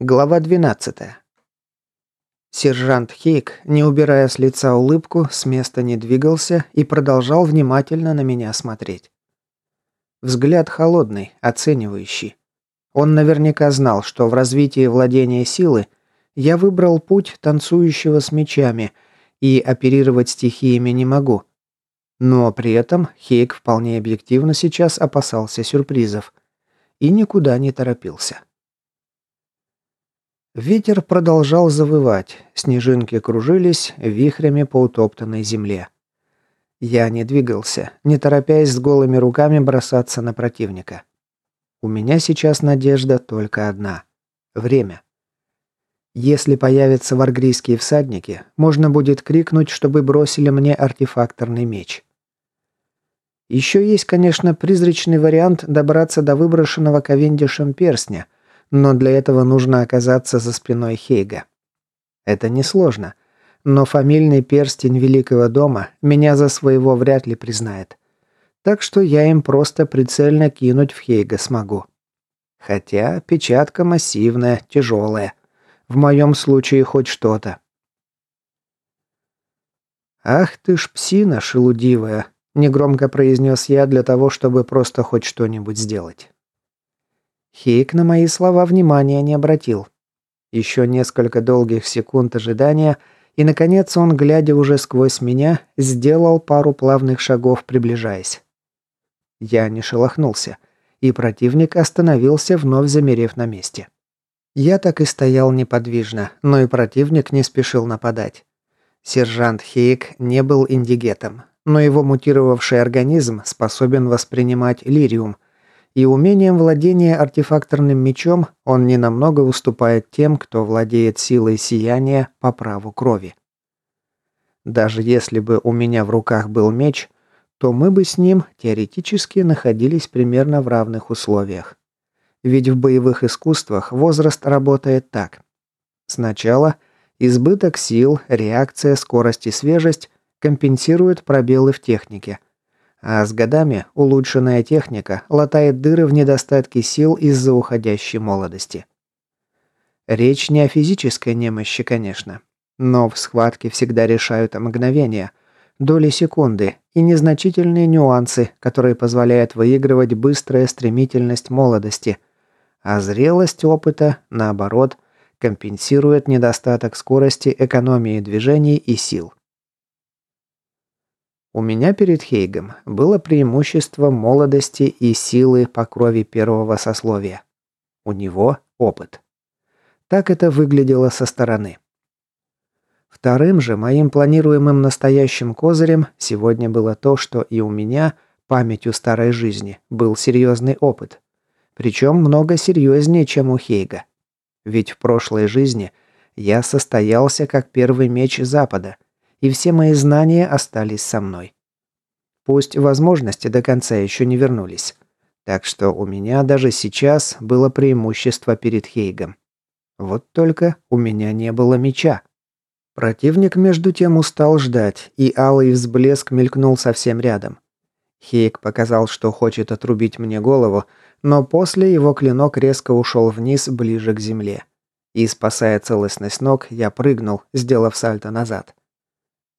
Глава 12. Сержант Хейк, не убирая с лица улыбку, с места не двигался и продолжал внимательно на меня смотреть. Взгляд холодный, оценивающий. Он наверняка знал, что в развитии владения силы я выбрал путь танцующего с мечами и оперировать стихиями не могу. Но при этом Хейк вполне объективно сейчас опасался сюрпризов и никуда не торопился. Ветер продолжал завывать, снежинки кружились вихрями по утоптанной земле. Я не двигался, не торопясь с голыми руками бросаться на противника. У меня сейчас надежда только одна – время. Если появятся варгрийские всадники, можно будет крикнуть, чтобы бросили мне артефакторный меч. Еще есть, конечно, призрачный вариант добраться до выброшенного Ковендишем перстня – но для этого нужно оказаться за спиной Хейга. Это несложно, но фамильный перстень Великого дома меня за своего вряд ли признает. Так что я им просто прицельно кинуть в Хейга смогу. Хотя печатка массивная, тяжелая. В моем случае хоть что-то. «Ах ты ж псина шелудивая!» – негромко произнес я для того, чтобы просто хоть что-нибудь сделать. Хейк на мои слова внимания не обратил. Еще несколько долгих секунд ожидания, и, наконец, он, глядя уже сквозь меня, сделал пару плавных шагов, приближаясь. Я не шелохнулся, и противник остановился, вновь замерев на месте. Я так и стоял неподвижно, но и противник не спешил нападать. Сержант Хейк не был индигетом, но его мутировавший организм способен воспринимать лириум – и умением владения артефакторным мечом он не намного уступает тем, кто владеет силой сияния по праву крови. Даже если бы у меня в руках был меч, то мы бы с ним теоретически находились примерно в равных условиях. Ведь в боевых искусствах возраст работает так. Сначала избыток сил, реакция, скорость и свежесть компенсируют пробелы в технике – а с годами улучшенная техника латает дыры в недостатке сил из-за уходящей молодости. Речь не о физической немощи, конечно. Но в схватке всегда решают мгновения, доли секунды и незначительные нюансы, которые позволяют выигрывать быстрая стремительность молодости, а зрелость опыта, наоборот, компенсирует недостаток скорости, экономии движений и сил. У меня перед Хейгом было преимущество молодости и силы по крови первого сословия. У него опыт. Так это выглядело со стороны. Вторым же моим планируемым настоящим козырем сегодня было то, что и у меня, памятью старой жизни, был серьезный опыт. Причем много серьезнее, чем у Хейга. Ведь в прошлой жизни я состоялся как первый меч Запада – и все мои знания остались со мной. Пусть возможности до конца еще не вернулись. Так что у меня даже сейчас было преимущество перед Хейгом. Вот только у меня не было меча. Противник между тем устал ждать, и алый взблеск мелькнул совсем рядом. Хейг показал, что хочет отрубить мне голову, но после его клинок резко ушел вниз, ближе к земле. И, спасая целостность ног, я прыгнул, сделав сальто назад.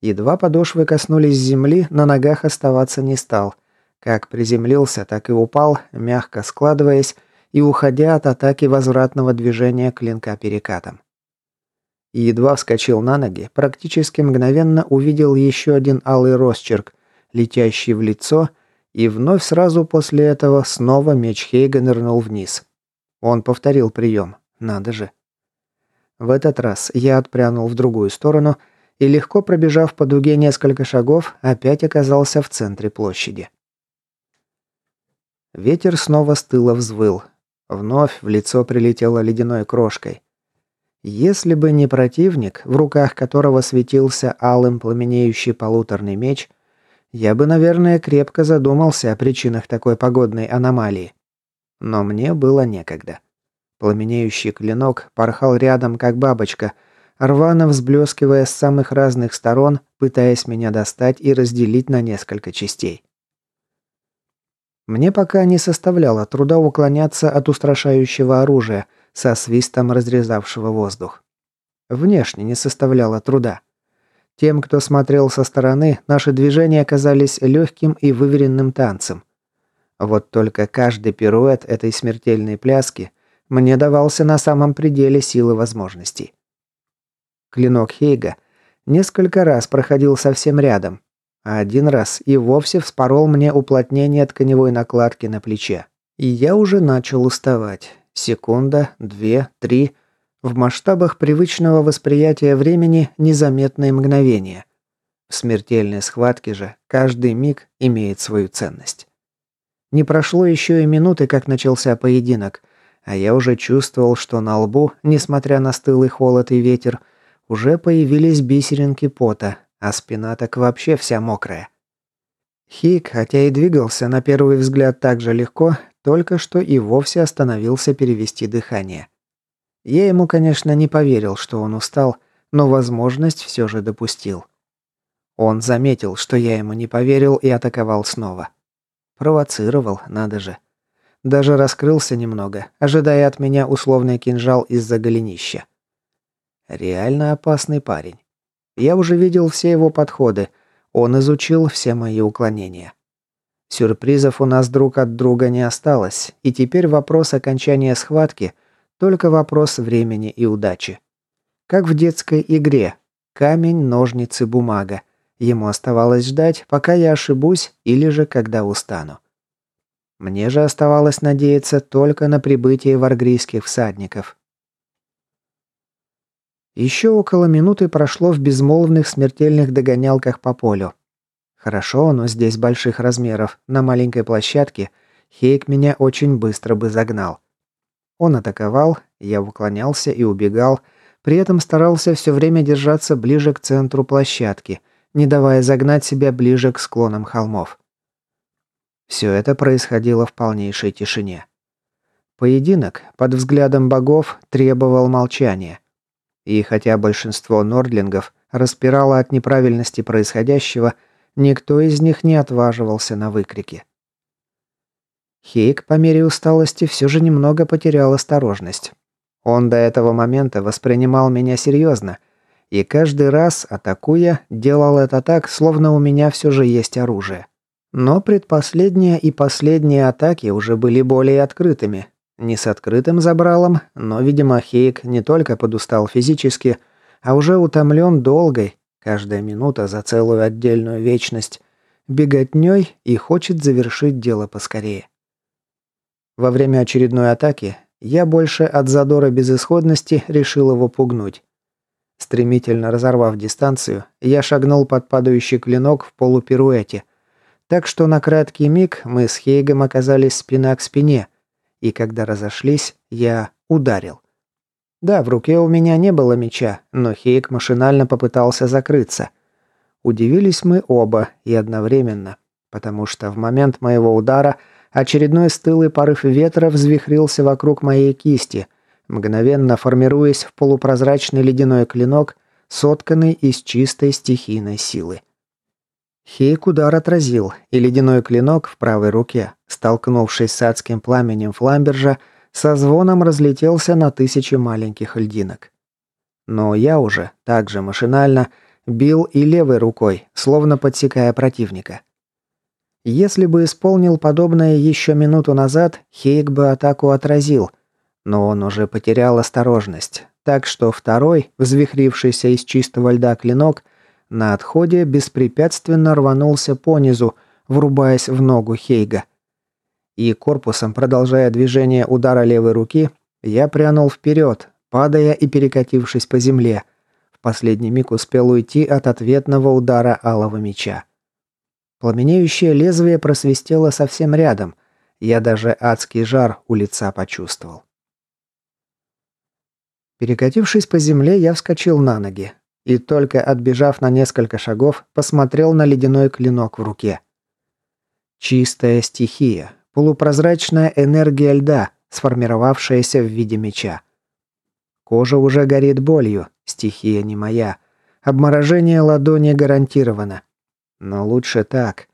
Едва подошвы коснулись земли, на ногах оставаться не стал. Как приземлился, так и упал, мягко складываясь и уходя от атаки возвратного движения клинка перекатом. Едва вскочил на ноги, практически мгновенно увидел еще один алый росчерк, летящий в лицо, и вновь сразу после этого снова меч Хейга нырнул вниз. Он повторил прием. Надо же. В этот раз я отпрянул в другую сторону и, легко пробежав по дуге несколько шагов, опять оказался в центре площади. Ветер снова стыло взвыл. Вновь в лицо прилетело ледяной крошкой. Если бы не противник, в руках которого светился алым пламенеющий полуторный меч, я бы, наверное, крепко задумался о причинах такой погодной аномалии. Но мне было некогда. Пламенеющий клинок порхал рядом, как бабочка – рвано взблескивая с самых разных сторон, пытаясь меня достать и разделить на несколько частей. Мне пока не составляло труда уклоняться от устрашающего оружия, со свистом разрезавшего воздух. Внешне не составляло труда. Тем, кто смотрел со стороны, наши движения казались легким и выверенным танцем. Вот только каждый пируэт этой смертельной пляски мне давался на самом пределе силы возможностей. Клинок Хейга несколько раз проходил совсем рядом, а один раз и вовсе вспорол мне уплотнение тканевой накладки на плече. И я уже начал уставать. Секунда, две, три. В масштабах привычного восприятия времени незаметные мгновения. В смертельной схватке же каждый миг имеет свою ценность. Не прошло еще и минуты, как начался поединок, а я уже чувствовал, что на лбу, несмотря на стылый холод и ветер, уже появились бисеринки пота, а спина так вообще вся мокрая. Хик, хотя и двигался на первый взгляд так же легко, только что и вовсе остановился перевести дыхание. Я ему, конечно, не поверил, что он устал, но возможность все же допустил. Он заметил, что я ему не поверил и атаковал снова. Провоцировал, надо же. Даже раскрылся немного, ожидая от меня условный кинжал из-за голенища. Реально опасный парень. Я уже видел все его подходы. Он изучил все мои уклонения. Сюрпризов у нас друг от друга не осталось, и теперь вопрос окончания схватки – только вопрос времени и удачи. Как в детской игре. Камень, ножницы, бумага. Ему оставалось ждать, пока я ошибусь или же когда устану. Мне же оставалось надеяться только на прибытие варгрийских всадников. Еще около минуты прошло в безмолвных смертельных догонялках по полю. Хорошо, но здесь больших размеров. На маленькой площадке Хейк меня очень быстро бы загнал. Он атаковал, я уклонялся и убегал, при этом старался все время держаться ближе к центру площадки, не давая загнать себя ближе к склонам холмов. Все это происходило в полнейшей тишине. Поединок под взглядом богов требовал молчания. И хотя большинство нордлингов распирало от неправильности происходящего, никто из них не отваживался на выкрики. Хейк по мере усталости все же немного потерял осторожность. Он до этого момента воспринимал меня серьезно, и каждый раз, атакуя, делал это так, словно у меня все же есть оружие. Но предпоследние и последние атаки уже были более открытыми, не с открытым забралом, но, видимо, Хейк не только подустал физически, а уже утомлен долгой, каждая минута за целую отдельную вечность, беготней и хочет завершить дело поскорее. Во время очередной атаки я больше от задора безысходности решил его пугнуть. Стремительно разорвав дистанцию, я шагнул под падающий клинок в полупируэте, так что на краткий миг мы с Хейгом оказались спина к спине – и когда разошлись, я ударил. Да, в руке у меня не было меча, но Хейк машинально попытался закрыться. Удивились мы оба и одновременно, потому что в момент моего удара очередной стылый порыв ветра взвихрился вокруг моей кисти, мгновенно формируясь в полупрозрачный ледяной клинок, сотканный из чистой стихийной силы. Хейк удар отразил, и ледяной клинок в правой руке, столкнувшись с адским пламенем фламбержа, со звоном разлетелся на тысячи маленьких льдинок. Но я уже, также машинально, бил и левой рукой, словно подсекая противника. Если бы исполнил подобное еще минуту назад, Хейк бы атаку отразил, но он уже потерял осторожность, так что второй, взвихрившийся из чистого льда клинок, на отходе беспрепятственно рванулся понизу, врубаясь в ногу Хейга. И корпусом, продолжая движение удара левой руки, я прянул вперед, падая и перекатившись по земле. В последний миг успел уйти от ответного удара алого меча. Пламенеющее лезвие просвистело совсем рядом. Я даже адский жар у лица почувствовал. Перекатившись по земле, я вскочил на ноги и только отбежав на несколько шагов, посмотрел на ледяной клинок в руке. Чистая стихия, полупрозрачная энергия льда, сформировавшаяся в виде меча. Кожа уже горит болью, стихия не моя. Обморожение ладони гарантировано. Но лучше так.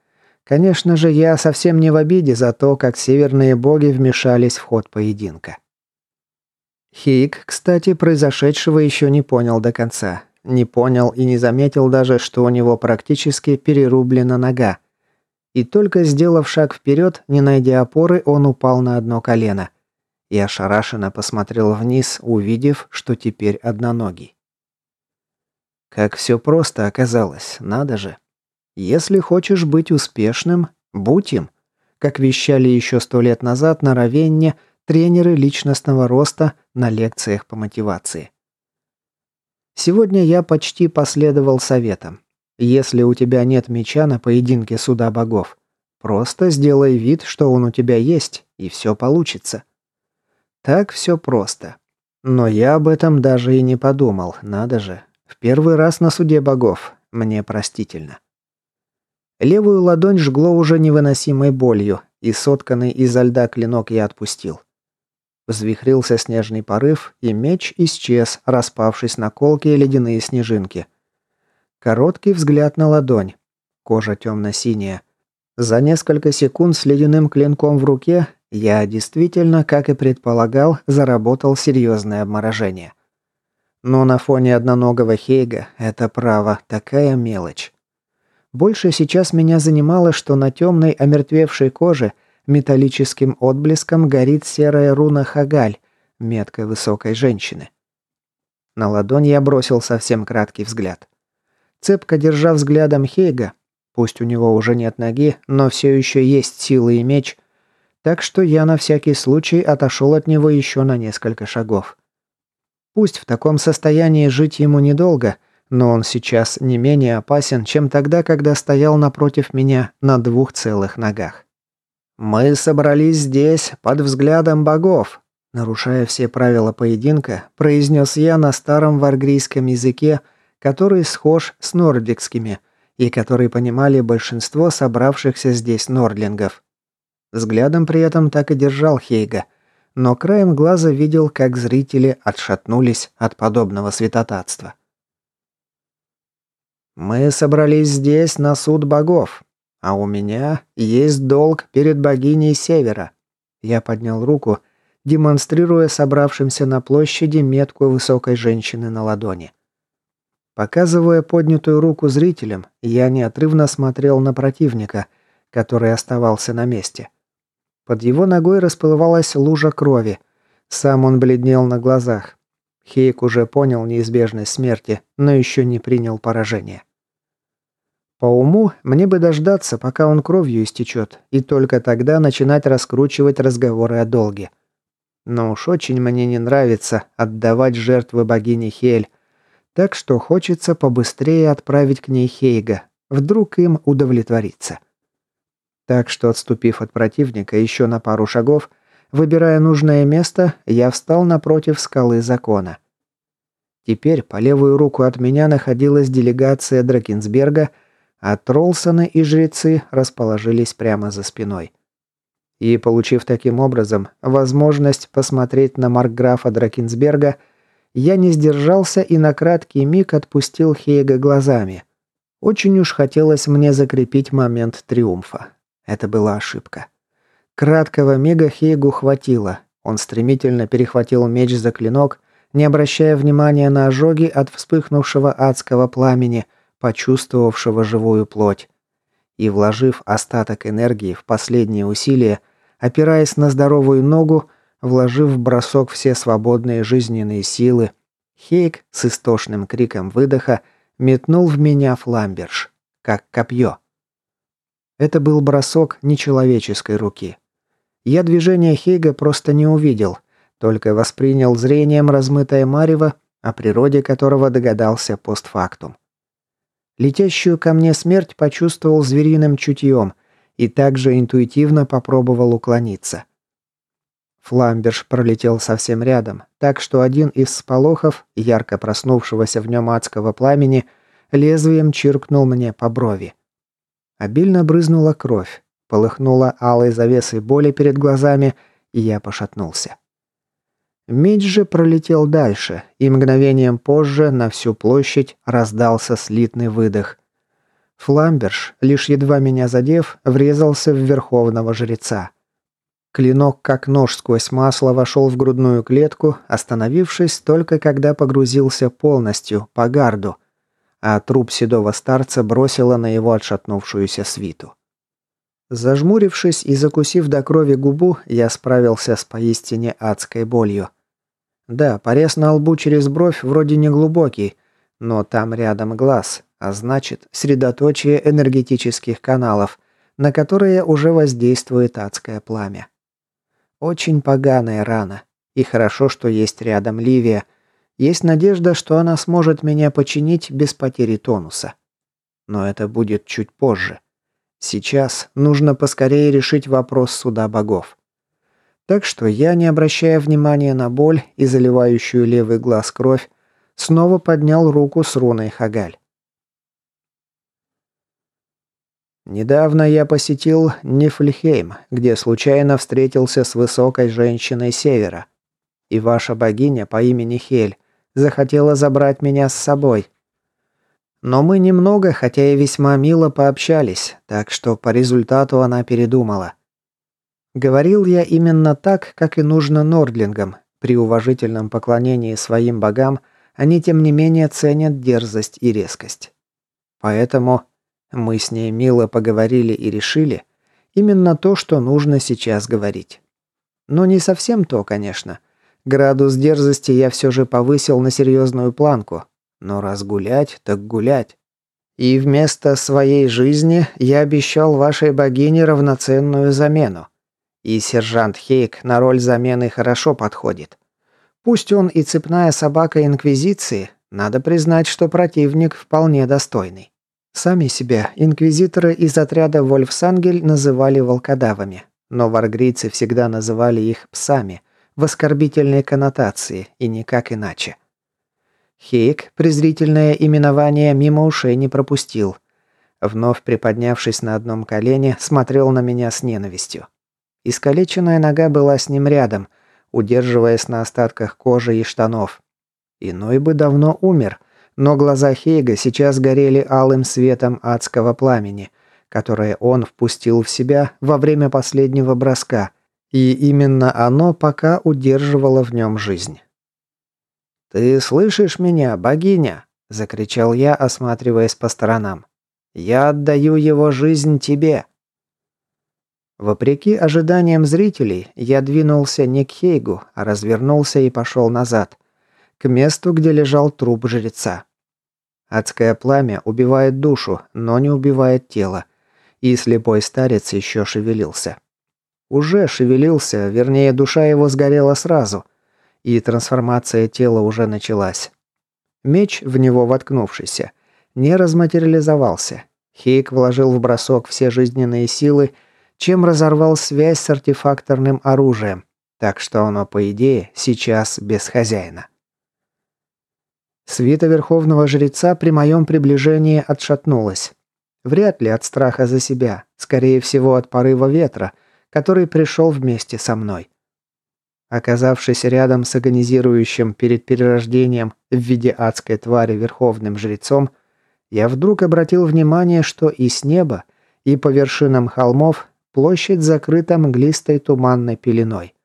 Конечно же, я совсем не в обиде за то, как северные боги вмешались в ход поединка. Хейк, кстати, произошедшего еще не понял до конца. Не понял и не заметил даже, что у него практически перерублена нога. И только сделав шаг вперед, не найдя опоры, он упал на одно колено. И ошарашенно посмотрел вниз, увидев, что теперь одноногий. Как все просто оказалось, надо же. Если хочешь быть успешным, будь им. Как вещали еще сто лет назад на Равенне тренеры личностного роста на лекциях по мотивации. Сегодня я почти последовал советам. Если у тебя нет меча на поединке суда богов, просто сделай вид, что он у тебя есть, и все получится. Так все просто. Но я об этом даже и не подумал, надо же. В первый раз на суде богов. Мне простительно. Левую ладонь жгло уже невыносимой болью, и сотканный изо льда клинок я отпустил. Взвихрился снежный порыв, и меч исчез, распавшись на колки и ледяные снежинки. Короткий взгляд на ладонь. Кожа темно-синяя. За несколько секунд с ледяным клинком в руке я действительно, как и предполагал, заработал серьезное обморожение. Но на фоне одноногого Хейга это право такая мелочь. Больше сейчас меня занимало, что на темной омертвевшей коже – Металлическим отблеском горит серая руна Хагаль, метка высокой женщины. На ладонь я бросил совсем краткий взгляд. Цепко держа взглядом Хейга, пусть у него уже нет ноги, но все еще есть силы и меч, так что я на всякий случай отошел от него еще на несколько шагов. Пусть в таком состоянии жить ему недолго, но он сейчас не менее опасен, чем тогда, когда стоял напротив меня на двух целых ногах. «Мы собрались здесь под взглядом богов», нарушая все правила поединка, произнес я на старом варгрийском языке, который схож с нордикскими и который понимали большинство собравшихся здесь нордлингов. Взглядом при этом так и держал Хейга, но краем глаза видел, как зрители отшатнулись от подобного святотатства. «Мы собрались здесь на суд богов», а у меня есть долг перед богиней Севера. Я поднял руку, демонстрируя собравшимся на площади метку высокой женщины на ладони. Показывая поднятую руку зрителям, я неотрывно смотрел на противника, который оставался на месте. Под его ногой расплывалась лужа крови. Сам он бледнел на глазах. Хейк уже понял неизбежность смерти, но еще не принял поражение. По уму, мне бы дождаться, пока он кровью истечет, и только тогда начинать раскручивать разговоры о долге. Но уж очень мне не нравится отдавать жертвы богине Хель, так что хочется побыстрее отправить к ней Хейга, вдруг им удовлетворится. Так что, отступив от противника еще на пару шагов, выбирая нужное место, я встал напротив скалы закона. Теперь по левую руку от меня находилась делегация Дракенсберга – а Тролсоны и жрецы расположились прямо за спиной. И, получив таким образом возможность посмотреть на маркграфа Дракенсберга, я не сдержался и на краткий миг отпустил Хейга глазами. Очень уж хотелось мне закрепить момент триумфа. Это была ошибка. Краткого мига Хейгу хватило. Он стремительно перехватил меч за клинок, не обращая внимания на ожоги от вспыхнувшего адского пламени, почувствовавшего живую плоть. И вложив остаток энергии в последние усилия, опираясь на здоровую ногу, вложив в бросок все свободные жизненные силы, Хейк с истошным криком выдоха метнул в меня фламберш, как копье. Это был бросок нечеловеческой руки. Я движение Хейга просто не увидел, только воспринял зрением размытое марево, о природе которого догадался постфактум. Летящую ко мне смерть почувствовал звериным чутьем и также интуитивно попробовал уклониться. Фламберш пролетел совсем рядом, так что один из сполохов, ярко проснувшегося в нем адского пламени, лезвием чиркнул мне по брови. Обильно брызнула кровь, полыхнула алой завесой боли перед глазами, и я пошатнулся. Меч же пролетел дальше, и мгновением позже на всю площадь раздался слитный выдох. Фламберш, лишь едва меня задев, врезался в верховного жреца. Клинок, как нож сквозь масло, вошел в грудную клетку, остановившись только когда погрузился полностью, по гарду, а труп седого старца бросило на его отшатнувшуюся свиту. Зажмурившись и закусив до крови губу, я справился с поистине адской болью. Да, порез на лбу через бровь вроде не глубокий, но там рядом глаз, а значит, средоточие энергетических каналов, на которые уже воздействует адское пламя. Очень поганая рана. И хорошо, что есть рядом Ливия. Есть надежда, что она сможет меня починить без потери тонуса. Но это будет чуть позже. Сейчас нужно поскорее решить вопрос суда богов. Так что я, не обращая внимания на боль и заливающую левый глаз кровь, снова поднял руку с руной Хагаль. Недавно я посетил Нифльхейм, где случайно встретился с высокой женщиной севера. И ваша богиня по имени Хель захотела забрать меня с собой. Но мы немного, хотя и весьма мило пообщались, так что по результату она передумала. Говорил я именно так, как и нужно нордлингам. При уважительном поклонении своим богам они тем не менее ценят дерзость и резкость. Поэтому мы с ней мило поговорили и решили именно то, что нужно сейчас говорить. Но не совсем то, конечно. Градус дерзости я все же повысил на серьезную планку. Но раз гулять, так гулять. И вместо своей жизни я обещал вашей богине равноценную замену. И сержант Хейк на роль замены хорошо подходит. Пусть он и цепная собака Инквизиции, надо признать, что противник вполне достойный. Сами себя инквизиторы из отряда Вольфсангель называли волкодавами, но варгрийцы всегда называли их псами, в оскорбительной коннотации и никак иначе. Хейк презрительное именование мимо ушей не пропустил. Вновь приподнявшись на одном колене, смотрел на меня с ненавистью. Искалеченная нога была с ним рядом, удерживаясь на остатках кожи и штанов. Иной бы давно умер, но глаза Хейга сейчас горели алым светом адского пламени, которое он впустил в себя во время последнего броска, и именно оно пока удерживало в нем жизнь. «Ты слышишь меня, богиня?» – закричал я, осматриваясь по сторонам. «Я отдаю его жизнь тебе!» Вопреки ожиданиям зрителей, я двинулся не к Хейгу, а развернулся и пошел назад, к месту, где лежал труп жреца. Адское пламя убивает душу, но не убивает тело. И слепой старец еще шевелился. Уже шевелился, вернее, душа его сгорела сразу. И трансформация тела уже началась. Меч, в него воткнувшийся, не разматериализовался. Хейк вложил в бросок все жизненные силы, чем разорвал связь с артефакторным оружием, так что оно, по идее, сейчас без хозяина. Свита Верховного Жреца при моем приближении отшатнулась. Вряд ли от страха за себя, скорее всего от порыва ветра, который пришел вместе со мной. Оказавшись рядом с агонизирующим перед перерождением в виде адской твари Верховным Жрецом, я вдруг обратил внимание, что и с неба, и по вершинам холмов площадь закрыта мглистой туманной пеленой.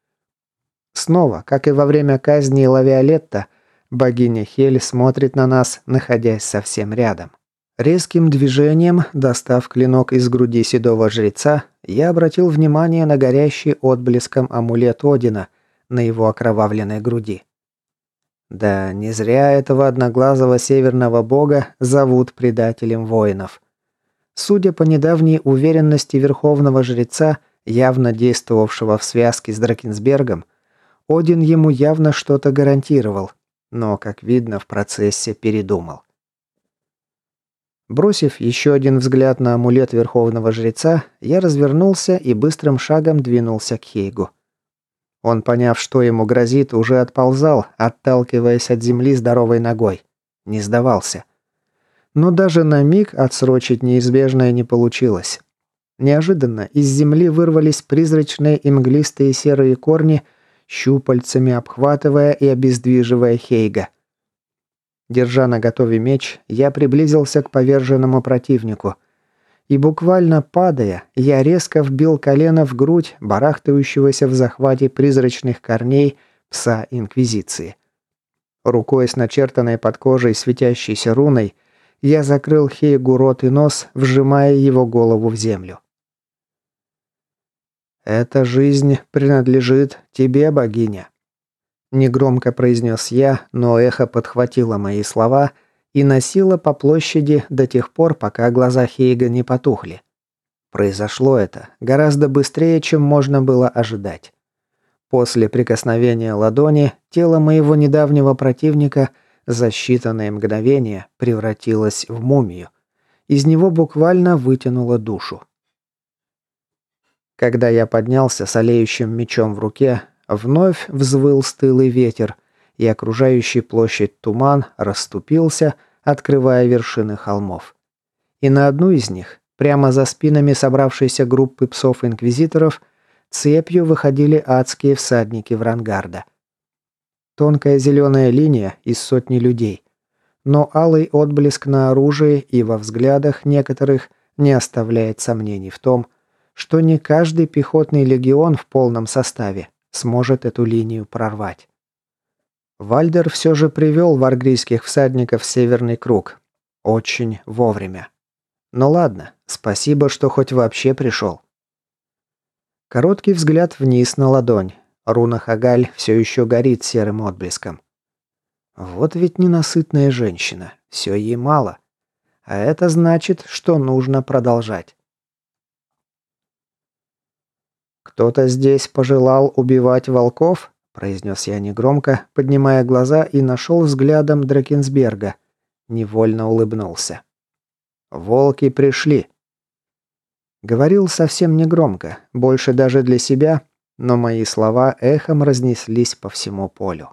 Снова, как и во время казни Лавиолетта, Богиня Хель смотрит на нас, находясь совсем рядом. Резким движением, достав клинок из груди седого жреца, я обратил внимание на горящий отблеском амулет Одина на его окровавленной груди. Да, не зря этого одноглазого северного бога зовут предателем воинов. Судя по недавней уверенности верховного жреца, явно действовавшего в связке с Дракенсбергом, Один ему явно что-то гарантировал, но, как видно, в процессе передумал. Бросив еще один взгляд на амулет Верховного Жреца, я развернулся и быстрым шагом двинулся к Хейгу. Он, поняв, что ему грозит, уже отползал, отталкиваясь от земли здоровой ногой. Не сдавался. Но даже на миг отсрочить неизбежное не получилось. Неожиданно из земли вырвались призрачные и мглистые серые корни – щупальцами обхватывая и обездвиживая Хейга. Держа на готове меч, я приблизился к поверженному противнику. И буквально падая, я резко вбил колено в грудь барахтающегося в захвате призрачных корней пса Инквизиции. Рукой с начертанной под кожей светящейся руной я закрыл Хейгу рот и нос, вжимая его голову в землю. «Эта жизнь принадлежит тебе, богиня», – негромко произнес я, но эхо подхватило мои слова и носило по площади до тех пор, пока глаза Хейга не потухли. Произошло это гораздо быстрее, чем можно было ожидать. После прикосновения ладони тело моего недавнего противника за считанные мгновения превратилось в мумию. Из него буквально вытянуло душу. Когда я поднялся с олеющим мечом в руке, вновь взвыл стылый ветер, и окружающий площадь туман расступился, открывая вершины холмов. И на одну из них, прямо за спинами собравшейся группы псов-инквизиторов, Цепью выходили адские всадники Врангарда. Тонкая зеленая линия из сотни людей. Но алый отблеск на оружии и во взглядах некоторых не оставляет сомнений в том, что не каждый пехотный легион в полном составе сможет эту линию прорвать. Вальдер все же привел варгрийских всадников в Северный круг. Очень вовремя. Ну ладно, спасибо, что хоть вообще пришел. Короткий взгляд вниз на ладонь. Руна Хагаль все еще горит серым отблеском. Вот ведь ненасытная женщина. Все ей мало. А это значит, что нужно продолжать. «Кто-то здесь пожелал убивать волков?» – произнес я негромко, поднимая глаза и нашел взглядом Дракенсберга. Невольно улыбнулся. «Волки пришли!» Говорил совсем негромко, больше даже для себя, но мои слова эхом разнеслись по всему полю.